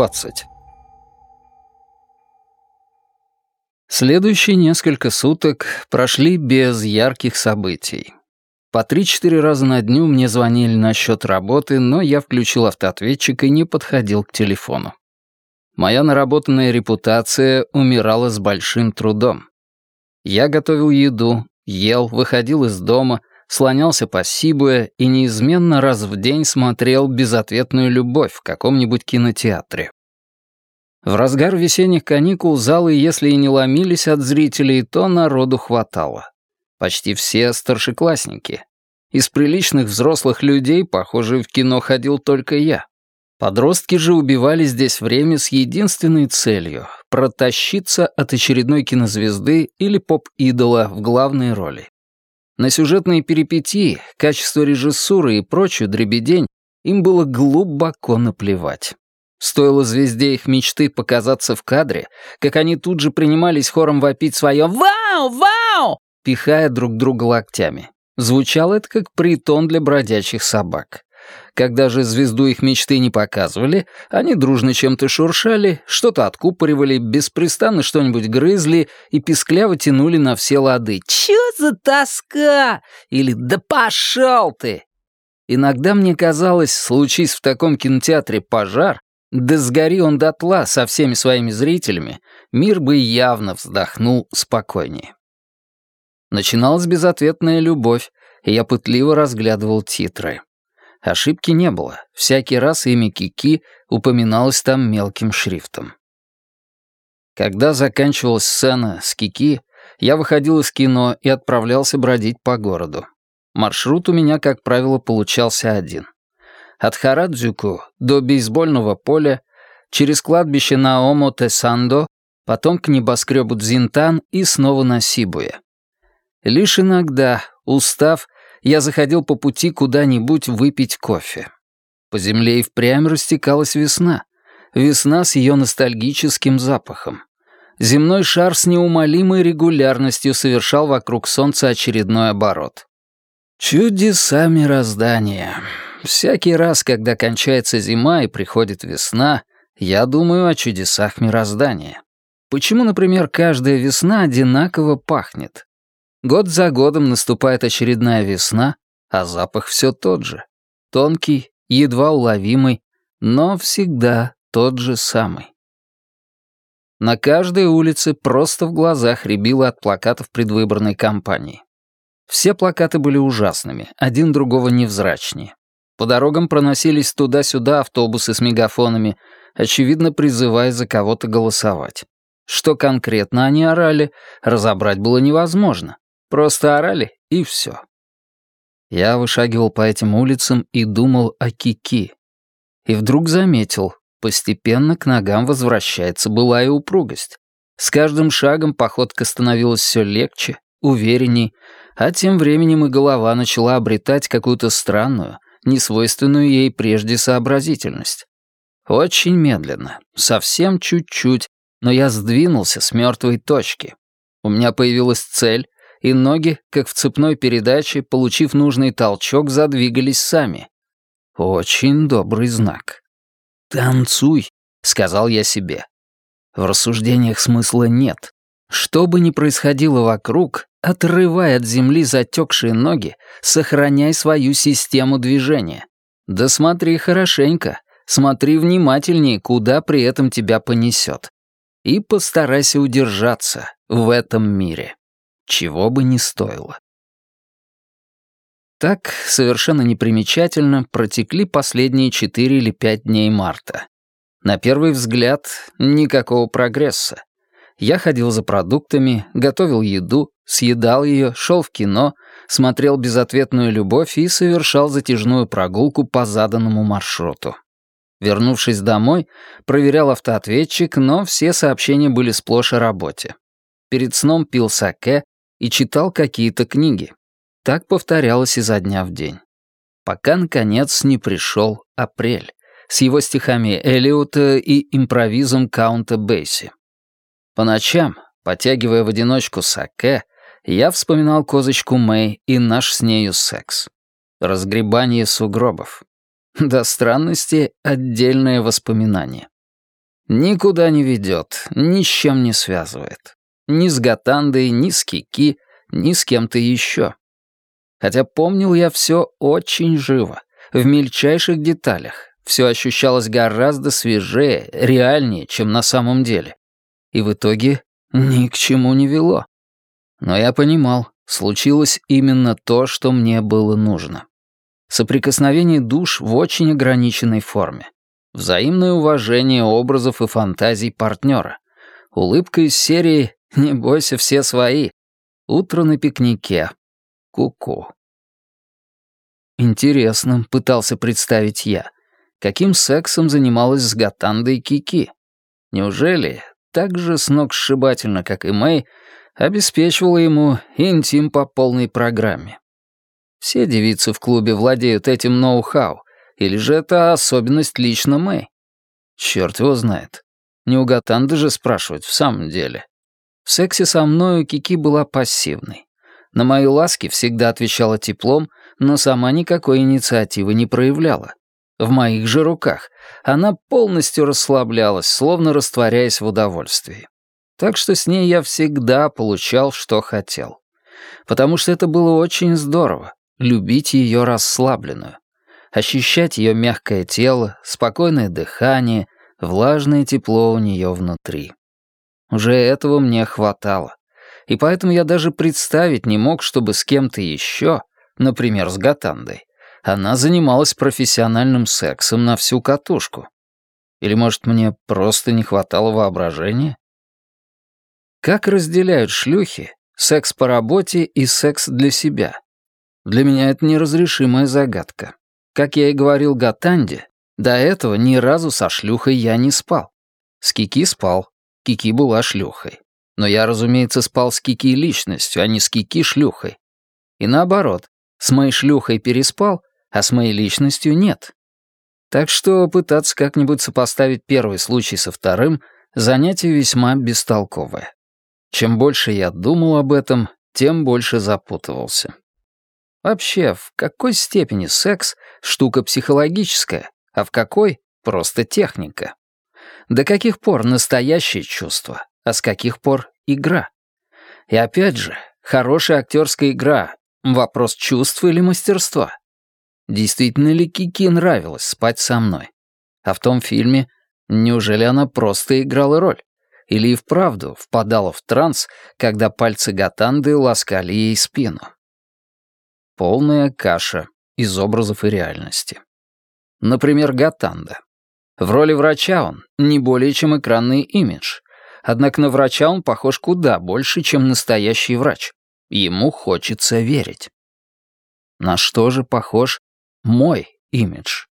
20. Следующие несколько суток прошли без ярких событий. По три-четыре раза на дню мне звонили насчет работы, но я включил автоответчик и не подходил к телефону. Моя наработанная репутация умирала с большим трудом. Я готовил еду, ел, выходил из дома, слонялся по Сибуе и неизменно раз в день смотрел «Безответную любовь» в каком-нибудь кинотеатре. В разгар весенних каникул залы, если и не ломились от зрителей, то народу хватало. Почти все старшеклассники. Из приличных взрослых людей, похоже, в кино ходил только я. Подростки же убивали здесь время с единственной целью — протащиться от очередной кинозвезды или поп-идола в главной роли. На сюжетные перипетии, качество режиссуры и прочую дребедень им было глубоко наплевать. Стоило звезде их мечты показаться в кадре, как они тут же принимались хором вопить свое «Вау! Вау!» пихая друг друга локтями. Звучало это как притон для бродячих собак. Когда же звезду их мечты не показывали, они дружно чем-то шуршали, что-то откупоривали, беспрестанно что-нибудь грызли и пискляво тянули на все лады. «Чё за тоска?» или «Да пошёл ты!» Иногда мне казалось, случись в таком кинотеатре пожар, да сгори он дотла со всеми своими зрителями, мир бы явно вздохнул спокойнее. Начиналась безответная любовь, и я пытливо разглядывал титры. Ошибки не было, всякий раз имя Кики упоминалось там мелким шрифтом. Когда заканчивалась сцена с Кики, я выходил из кино и отправлялся бродить по городу. Маршрут у меня, как правило, получался один. От Харадзюку до бейсбольного поля, через кладбище на Омо-Тесандо, потом к небоскребу Дзинтан и снова на Сибуе. Лишь иногда, устав, я заходил по пути куда-нибудь выпить кофе. По земле и впрямь растекалась весна. Весна с ее ностальгическим запахом. Земной шар с неумолимой регулярностью совершал вокруг Солнца очередной оборот. Чудеса мироздания. Всякий раз, когда кончается зима и приходит весна, я думаю о чудесах мироздания. Почему, например, каждая весна одинаково пахнет? Год за годом наступает очередная весна, а запах все тот же. Тонкий, едва уловимый, но всегда тот же самый. На каждой улице просто в глазах рябило от плакатов предвыборной кампании. Все плакаты были ужасными, один другого невзрачнее. По дорогам проносились туда-сюда автобусы с мегафонами, очевидно призывая за кого-то голосовать. Что конкретно они орали, разобрать было невозможно. Просто орали, и все. Я вышагивал по этим улицам и думал о Кики. И вдруг заметил, постепенно к ногам возвращается былая упругость. С каждым шагом походка становилась все легче, уверенней, а тем временем и голова начала обретать какую-то странную, несвойственную ей прежде сообразительность. Очень медленно, совсем чуть-чуть, но я сдвинулся с мертвой точки. У меня появилась цель, и ноги, как в цепной передаче, получив нужный толчок, задвигались сами. Очень добрый знак. «Танцуй», — сказал я себе. В рассуждениях смысла нет. Что бы ни происходило вокруг, отрывай от земли затекшие ноги, сохраняй свою систему движения. Да смотри хорошенько, смотри внимательнее, куда при этом тебя понесет. И постарайся удержаться в этом мире чего бы ни стоило. Так, совершенно непримечательно, протекли последние четыре или пять дней марта. На первый взгляд, никакого прогресса. Я ходил за продуктами, готовил еду, съедал ее, шел в кино, смотрел безответную любовь и совершал затяжную прогулку по заданному маршруту. Вернувшись домой, проверял автоответчик, но все сообщения были сплошь о работе. Перед сном пил саке, и читал какие-то книги. Так повторялось изо дня в день. Пока, наконец, не пришел апрель с его стихами Элиота и импровизом Каунта Бейси. По ночам, потягивая в одиночку саке, я вспоминал козочку Мэй и наш с нею секс. Разгребание сугробов. До странности отдельное воспоминание. Никуда не ведет, ни с чем не связывает. Ни с Гатандой, ни с Кики, ни с кем-то еще. Хотя помнил я все очень живо, в мельчайших деталях. Все ощущалось гораздо свежее, реальнее, чем на самом деле. И в итоге ни к чему не вело. Но я понимал, случилось именно то, что мне было нужно. Соприкосновение душ в очень ограниченной форме. Взаимное уважение образов и фантазий партнера. Улыбка из серии «Не бойся, все свои». Утро на пикнике. Ку-ку. Интересно, пытался представить я, каким сексом занималась с Гатандой Кики. Неужели так же сногсшибательно, как и Мэй, обеспечивала ему интим по полной программе? Все девицы в клубе владеют этим ноу-хау, или же это особенность лично Мэй? Черт его знает. Не у Гатанды же спрашивать в самом деле. В сексе со мною Кики была пассивной. На мои ласки всегда отвечала теплом, но сама никакой инициативы не проявляла. В моих же руках она полностью расслаблялась, словно растворяясь в удовольствии. Так что с ней я всегда получал, что хотел. Потому что это было очень здорово — любить ее расслабленную. Ощущать ее мягкое тело, спокойное дыхание, влажное тепло у нее внутри. Уже этого мне хватало. И поэтому я даже представить не мог, чтобы с кем-то еще, например, с Гатандой, она занималась профессиональным сексом на всю катушку. Или, может, мне просто не хватало воображения? Как разделяют шлюхи секс по работе и секс для себя? Для меня это неразрешимая загадка. Как я и говорил Гатанде, до этого ни разу со шлюхой я не спал. С Кики спал, Кики была шлюхой. Но я, разумеется, спал с Кики личностью, а не с Кики шлюхой. И наоборот, с моей шлюхой переспал, а с моей личностью нет. Так что пытаться как-нибудь сопоставить первый случай со вторым — занятие весьма бестолковое. Чем больше я думал об этом, тем больше запутывался. Вообще, в какой степени секс — штука психологическая, а в какой — просто техника? До каких пор настоящее чувство, а с каких пор игра? И опять же, хорошая актерская игра — вопрос чувства или мастерства? Действительно ли Кики нравилось спать со мной? А в том фильме, неужели она просто играла роль? Или и вправду впадала в транс, когда пальцы Гатанды ласкали ей спину? Полная каша из образов и реальности. Например, Гатанда. В роли врача он не более чем экранный имидж. Однако на врача он похож куда больше, чем настоящий врач. Ему хочется верить. На что же похож мой имидж.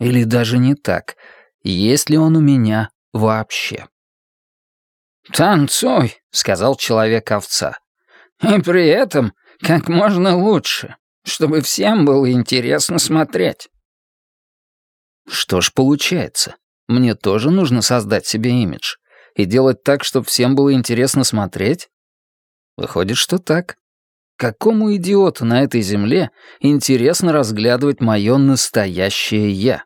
Или даже не так. Есть ли он у меня вообще? «Танцуй», — сказал человек-овца. «И при этом как можно лучше, чтобы всем было интересно смотреть». Что ж получается? Мне тоже нужно создать себе имидж и делать так, чтобы всем было интересно смотреть? Выходит, что так. Какому идиоту на этой земле интересно разглядывать мое настоящее «я»?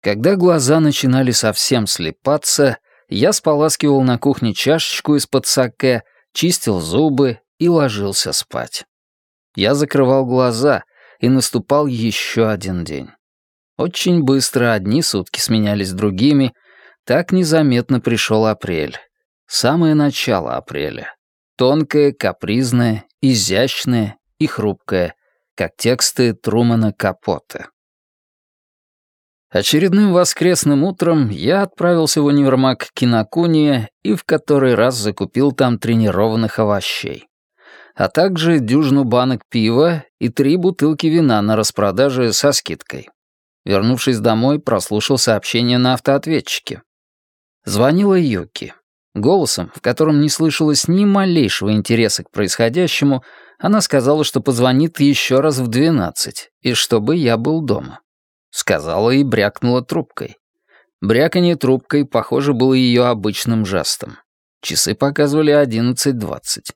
Когда глаза начинали совсем слепаться, я споласкивал на кухне чашечку из-под саке, чистил зубы и ложился спать. Я закрывал глаза, и наступал еще один день. Очень быстро одни сутки сменялись другими, так незаметно пришел апрель. Самое начало апреля. Тонкое, капризное, изящное и хрупкое, как тексты Трумана Капота. Очередным воскресным утром я отправился в универмаг Кинокуния и в который раз закупил там тренированных овощей. А также дюжину банок пива и три бутылки вина на распродаже со скидкой. Вернувшись домой, прослушал сообщение на автоответчике. Звонила Юки. Голосом, в котором не слышалось ни малейшего интереса к происходящему, она сказала, что позвонит еще раз в двенадцать, и чтобы я был дома. Сказала и брякнула трубкой. Бряканье трубкой, похоже, было ее обычным жестом. Часы показывали одиннадцать двадцать.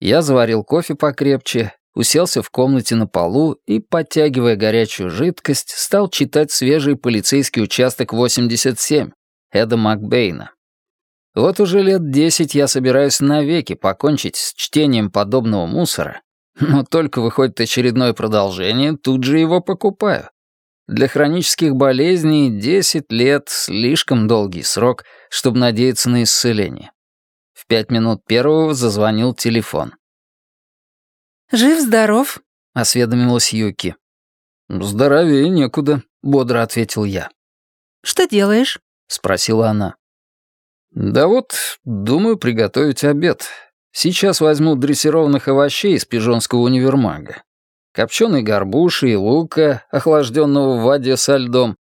Я заварил кофе покрепче уселся в комнате на полу и, подтягивая горячую жидкость, стал читать свежий полицейский участок 87 Эда Макбейна. Вот уже лет десять я собираюсь навеки покончить с чтением подобного мусора, но только выходит очередное продолжение, тут же его покупаю. Для хронических болезней 10 лет — слишком долгий срок, чтобы надеяться на исцеление. В пять минут первого зазвонил телефон. «Жив-здоров», — осведомилась Юки. «Здоровее некуда», — бодро ответил я. «Что делаешь?» — спросила она. «Да вот, думаю приготовить обед. Сейчас возьму дрессированных овощей из пижонского универмага. Копченой горбуши и лука, охлажденного в воде со льдом.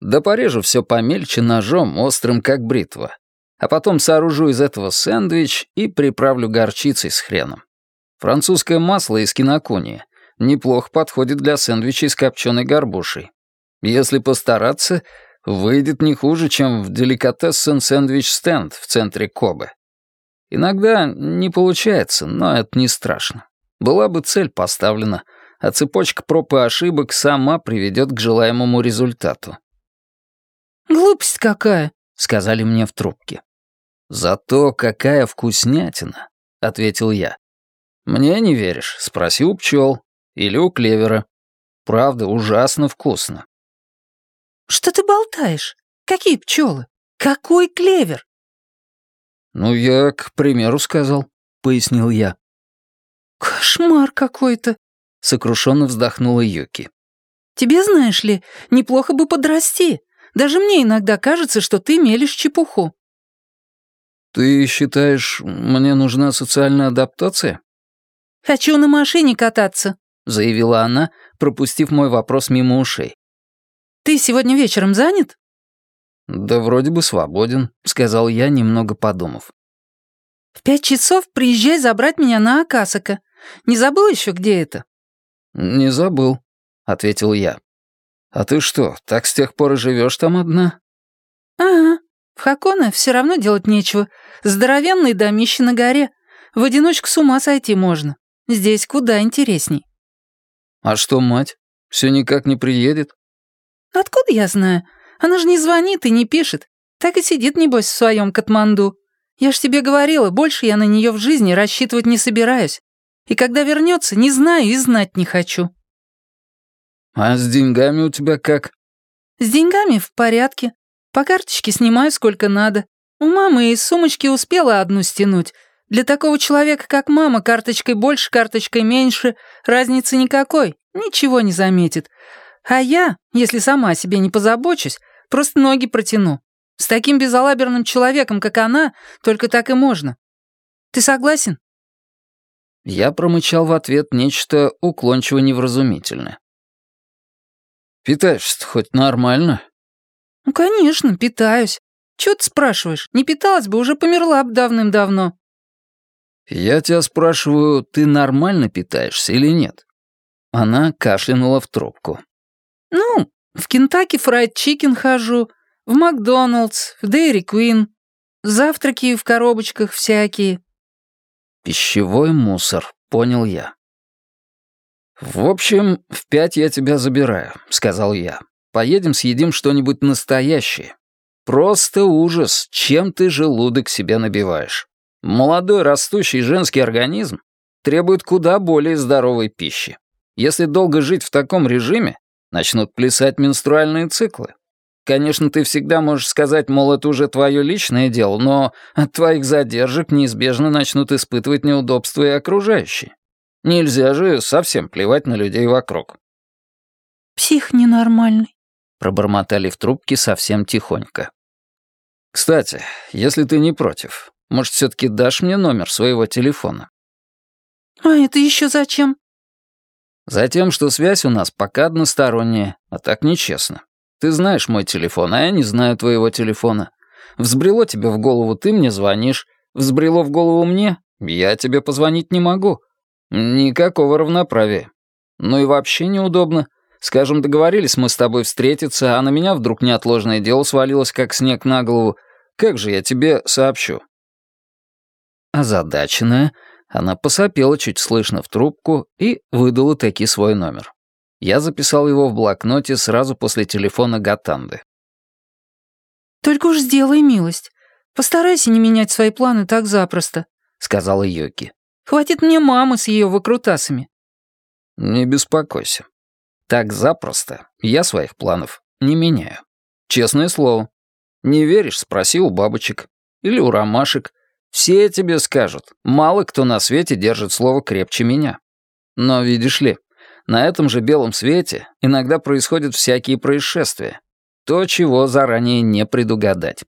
Да порежу все помельче ножом, острым как бритва. А потом сооружу из этого сэндвич и приправлю горчицей с хреном. Французское масло из кинокуния неплохо подходит для сэндвичей с копченой горбушей. Если постараться, выйдет не хуже, чем в деликатесен сэндвич-стенд в центре Кобе. Иногда не получается, но это не страшно. Была бы цель поставлена, а цепочка проб и ошибок сама приведет к желаемому результату. «Глупость какая», — сказали мне в трубке. «Зато какая вкуснятина», — ответил я. «Мне не веришь? Спроси у пчел. Или у клевера. Правда, ужасно вкусно». «Что ты болтаешь? Какие пчелы? Какой клевер?» «Ну, я, к примеру, сказал», — пояснил я. «Кошмар какой-то», — сокрушенно вздохнула Юки. «Тебе, знаешь ли, неплохо бы подрасти. Даже мне иногда кажется, что ты мелешь чепуху». «Ты считаешь, мне нужна социальная адаптация?» «Хочу на машине кататься», — заявила она, пропустив мой вопрос мимо ушей. «Ты сегодня вечером занят?» «Да вроде бы свободен», — сказал я, немного подумав. «В пять часов приезжай забрать меня на Акасака. Не забыл еще, где это?» «Не забыл», — ответил я. «А ты что, так с тех пор и живешь там одна?» «Ага. В Хаконе все равно делать нечего. Здоровенный домище на горе. В одиночку с ума сойти можно. Здесь куда интересней». «А что мать? Все никак не приедет?» «Откуда я знаю? Она же не звонит и не пишет. Так и сидит, небось, в своем Катманду. Я ж тебе говорила, больше я на нее в жизни рассчитывать не собираюсь. И когда вернется, не знаю и знать не хочу». «А с деньгами у тебя как?» «С деньгами в порядке. По карточке снимаю сколько надо. У мамы из сумочки успела одну стянуть. Для такого человека, как мама, карточкой больше, карточкой меньше, разницы никакой, ничего не заметит. А я, если сама о себе не позабочусь, просто ноги протяну. С таким безалаберным человеком, как она, только так и можно. Ты согласен?» Я промычал в ответ нечто уклончиво-невразумительное. «Питаешься хоть нормально?» «Ну, конечно, питаюсь. Чего ты спрашиваешь? Не питалась бы, уже померла бы давным-давно». «Я тебя спрашиваю, ты нормально питаешься или нет?» Она кашлянула в трубку. «Ну, в Kentucky Fried Chicken хожу, в Макдоналдс, в Dairy Queen. Завтраки в коробочках всякие. Пищевой мусор, понял я. «В общем, в пять я тебя забираю», — сказал я. «Поедем съедим что-нибудь настоящее. Просто ужас, чем ты желудок себе набиваешь. Молодой растущий женский организм требует куда более здоровой пищи. Если долго жить в таком режиме, начнут плясать менструальные циклы. Конечно, ты всегда можешь сказать, мол, это уже твое личное дело, но от твоих задержек неизбежно начнут испытывать неудобства и окружающие. Нельзя же совсем плевать на людей вокруг. «Псих ненормальный», — пробормотали в трубке совсем тихонько. «Кстати, если ты не против, может, все-таки дашь мне номер своего телефона?» «А это еще зачем?» «Затем, что связь у нас пока односторонняя, а так нечестно. Ты знаешь мой телефон, а я не знаю твоего телефона. Взбрело тебе в голову, ты мне звонишь. Взбрело в голову мне, я тебе позвонить не могу. Никакого равноправия. Ну и вообще неудобно. Скажем, договорились мы с тобой встретиться, а на меня вдруг неотложное дело свалилось, как снег на голову. Как же я тебе сообщу?» Озадаченная, Она посопела чуть слышно в трубку и выдала таки свой номер. Я записал его в блокноте сразу после телефона Гатанды. «Только уж сделай милость. Постарайся не менять свои планы так запросто», — сказала Йоки. «Хватит мне мамы с ее выкрутасами». «Не беспокойся. Так запросто я своих планов не меняю. Честное слово. Не веришь, спроси у бабочек. Или у ромашек. Все тебе скажут. Мало кто на свете держит слово крепче меня. Но видишь ли, на этом же белом свете иногда происходят всякие происшествия. То, чего заранее не предугадать.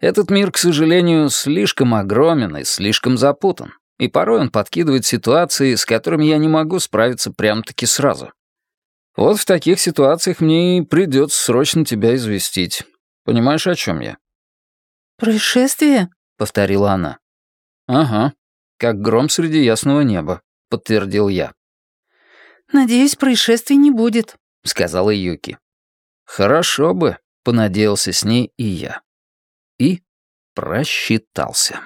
Этот мир, к сожалению, слишком огромен и слишком запутан, и порой он подкидывает ситуации, с которыми я не могу справиться прямо-таки сразу. Вот в таких ситуациях мне и придется срочно тебя известить. Понимаешь, о чем я?» «Происшествие?» — повторила она. «Ага, как гром среди ясного неба», — подтвердил я. «Надеюсь, происшествий не будет», — сказала Юки. «Хорошо бы», — понадеялся с ней и я. И просчитался.